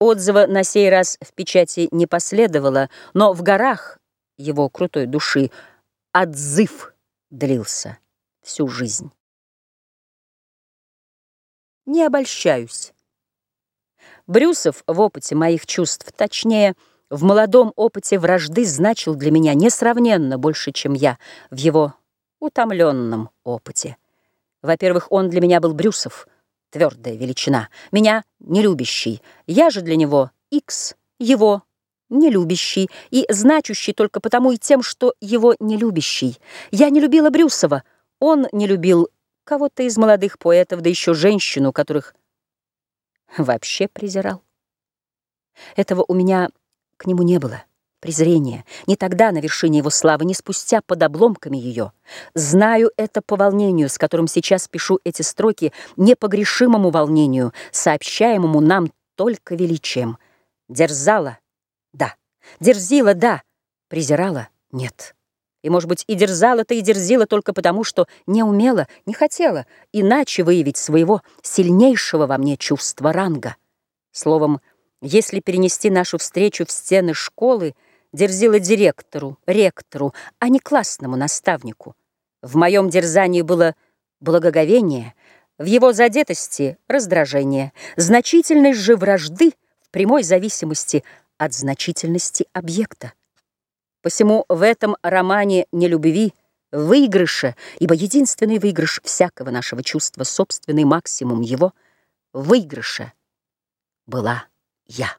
Отзыва на сей раз в печати не последовало, но в горах его крутой души отзыв длился всю жизнь. Не обольщаюсь. Брюсов в опыте моих чувств, точнее, в молодом опыте вражды значил для меня несравненно больше, чем я в его утомленном опыте. Во-первых, он для меня был Брюсов — твердая величина, меня нелюбящий, я же для него X, его нелюбящий. И значущий только потому и тем, что его нелюбящий. Я не любила Брюсова, он не любил кого-то из молодых поэтов, да еще женщину, которых вообще презирал. Этого у меня к нему не было презрение, не тогда на вершине его славы, не спустя под обломками ее. Знаю это по волнению, с которым сейчас пишу эти строки, непогрешимому волнению, сообщаемому нам только величием. Дерзала — да, дерзила — да, презирала — нет. И, может быть, и дерзала-то, и дерзила только потому, что не умела, не хотела иначе выявить своего сильнейшего во мне чувства ранга. Словом, если перенести нашу встречу в стены школы — дерзила директору, ректору, а не классному наставнику. В моем дерзании было благоговение, в его задетости — раздражение, значительность же вражды в прямой зависимости от значительности объекта. Посему в этом романе нелюбви выигрыша, ибо единственный выигрыш всякого нашего чувства, собственный максимум его, выигрыша была я.